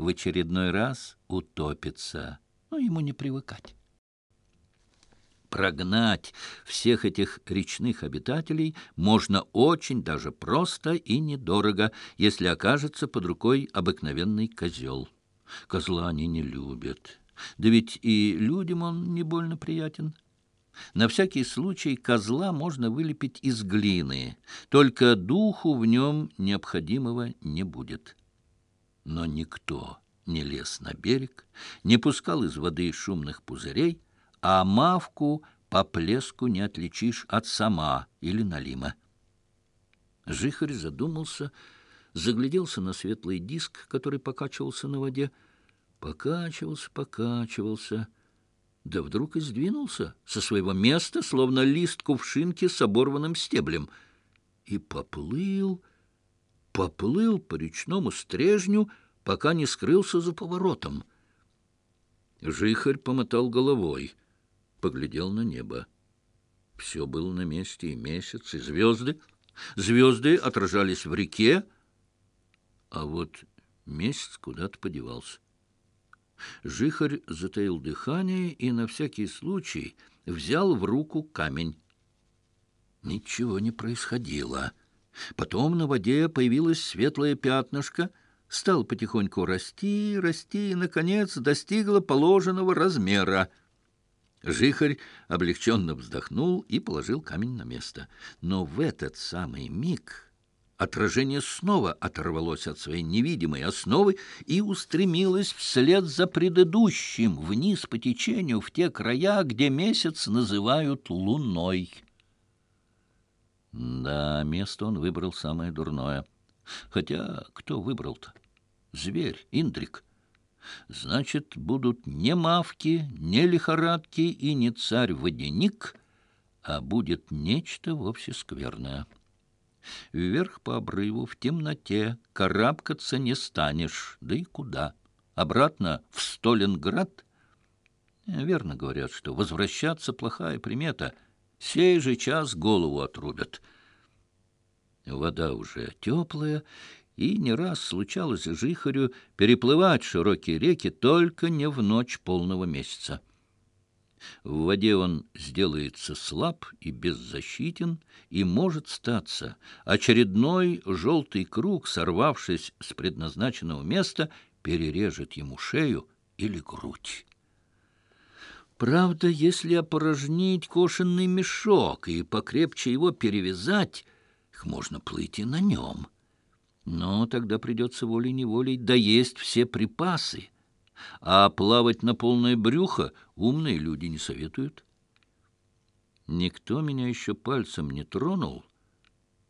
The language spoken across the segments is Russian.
в очередной раз утопится. Но ну, ему не привыкать. Прогнать всех этих речных обитателей можно очень даже просто и недорого, если окажется под рукой обыкновенный козел. Козла они не любят. Да ведь и людям он не больно приятен. На всякий случай козла можно вылепить из глины, только духу в нем необходимого не будет но никто не лез на берег, не пускал из воды шумных пузырей, а мавку по плеску не отличишь от сама или налима. Жихарь задумался, загляделся на светлый диск, который покачивался на воде, покачивался, покачивался, да вдруг и сдвинулся со своего места, словно лист кувшинки с оборванным стеблем, и поплыл, поплыл по речному стрежню, пока не скрылся за поворотом. Жихарь помотал головой, поглядел на небо. Все было на месте, и месяц, и звезды. Звезды отражались в реке, а вот месяц куда-то подевался. Жихарь затаил дыхание и на всякий случай взял в руку камень. Ничего не происходило. Потом на воде появилось светлое пятнышко, стало потихоньку расти, расти и, наконец, достигло положенного размера. Жихарь облегченно вздохнул и положил камень на место. Но в этот самый миг отражение снова оторвалось от своей невидимой основы и устремилось вслед за предыдущим вниз по течению в те края, где месяц называют луной. Да, место он выбрал самое дурное. Хотя кто выбрал-то? Зверь, Индрик. Значит, будут не мавки, не лихорадки и не царь-водяник, а будет нечто вовсе скверное. Вверх по обрыву, в темноте, карабкаться не станешь, да и куда? Обратно в Сталинград? Верно говорят, что возвращаться плохая примета — Сей же час голову отрубят. Вода уже теплая, и не раз случалось Жихарю переплывать широкие реки только не в ночь полного месяца. В воде он сделается слаб и беззащитен, и может статься. Очередной желтый круг, сорвавшись с предназначенного места, перережет ему шею или грудь. Правда, если опорожнить кошенный мешок и покрепче его перевязать, их можно плыть и на нем. Но тогда придется волей-неволей доесть все припасы. А плавать на полное брюхо умные люди не советуют. Никто меня еще пальцем не тронул,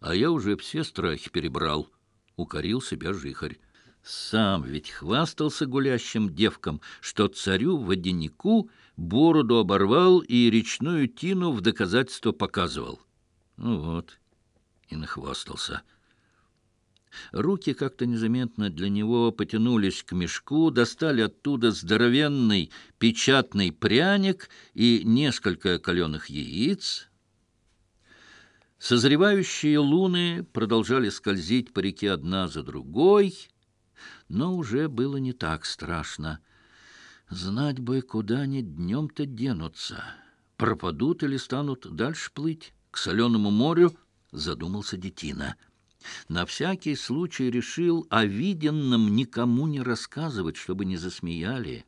а я уже все страхи перебрал, — укорил себя жихарь. Сам ведь хвастался гулящим девкам, что царю-водянику бороду оборвал и речную тину в доказательство показывал. Ну вот, и нахвастался. Руки как-то незаметно для него потянулись к мешку, достали оттуда здоровенный печатный пряник и несколько каленых яиц. Созревающие луны продолжали скользить по реке одна за другой, но уже было не так страшно. Знать бы, куда они днем-то денутся. Пропадут или станут дальше плыть к соленому морю, задумался детина — на всякий случай решил о виденном никому не рассказывать, чтобы не засмеяли.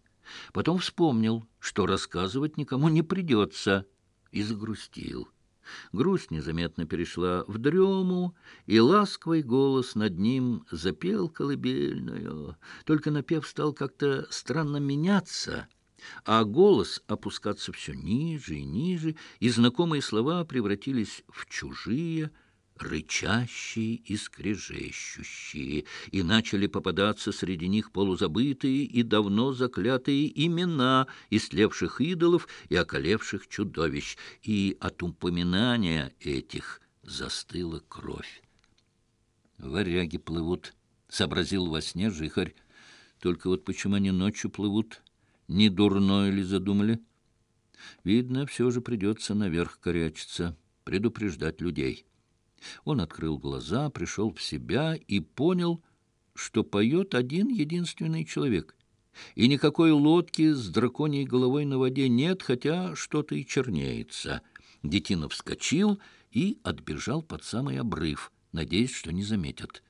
Потом вспомнил, что рассказывать никому не придется, и загрустил. Грусть незаметно перешла в дрему, и ласковый голос над ним запел колыбельную. Только напев стал как-то странно меняться, а голос опускаться все ниже и ниже, и знакомые слова превратились в чужие, рычащие и скрежещущие, и начали попадаться среди них полузабытые и давно заклятые имена истлевших идолов и околевших чудовищ, и от упоминания этих застыла кровь. «Варяги плывут», — сообразил во сне жихарь. «Только вот почему они ночью плывут? Не дурное ли задумали? Видно, все же придется наверх корячиться, предупреждать людей». Он открыл глаза, пришел в себя и понял, что поет один единственный человек. И никакой лодки с драконьей головой на воде нет, хотя что-то и чернеется. Детина вскочил и отбежал под самый обрыв, надеясь, что не заметят.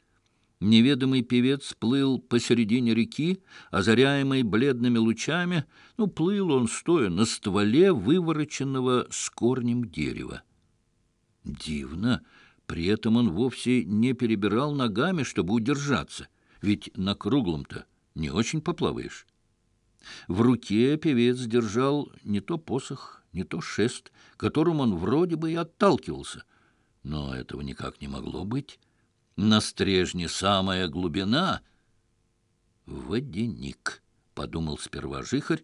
Неведомый певец плыл посередине реки, озаряемый бледными лучами, ну, плыл он, стоя на стволе вывороченного с корнем дерева. «Дивно!» При этом он вовсе не перебирал ногами, чтобы удержаться, ведь на круглом-то не очень поплаваешь. В руке певец держал не то посох, не то шест, которым он вроде бы и отталкивался. Но этого никак не могло быть. На стрежне самая глубина — водяник, — подумал сперва жихарь,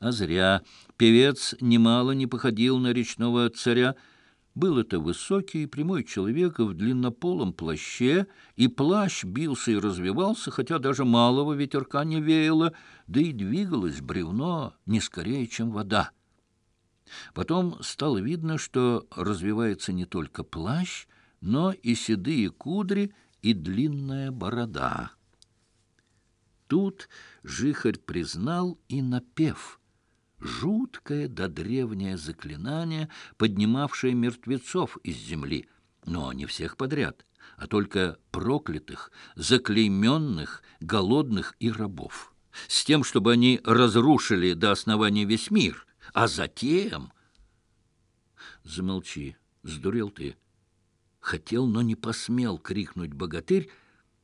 а зря. Певец немало не походил на речного царя, — был это высокий, и прямой человек в длиннополом плаще, и плащ бился и развивался, хотя даже малого ветерка не веяло, да и двигалось бревно не скорее, чем вода. Потом стало видно, что развивается не только плащ, но и седые кудри и длинная борода. Тут жихарь признал и напев — жуткое да древнее заклинание, поднимавшее мертвецов из земли, но не всех подряд, а только проклятых, заклейменных, голодных и рабов, с тем, чтобы они разрушили до основания весь мир, а затем... Замолчи, сдурел ты. Хотел, но не посмел крикнуть богатырь,